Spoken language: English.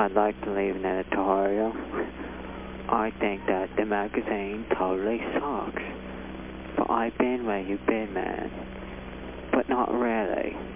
I'd like to leave an editorial. I think that the magazine totally sucks. But I've been where you've been, man. But not really.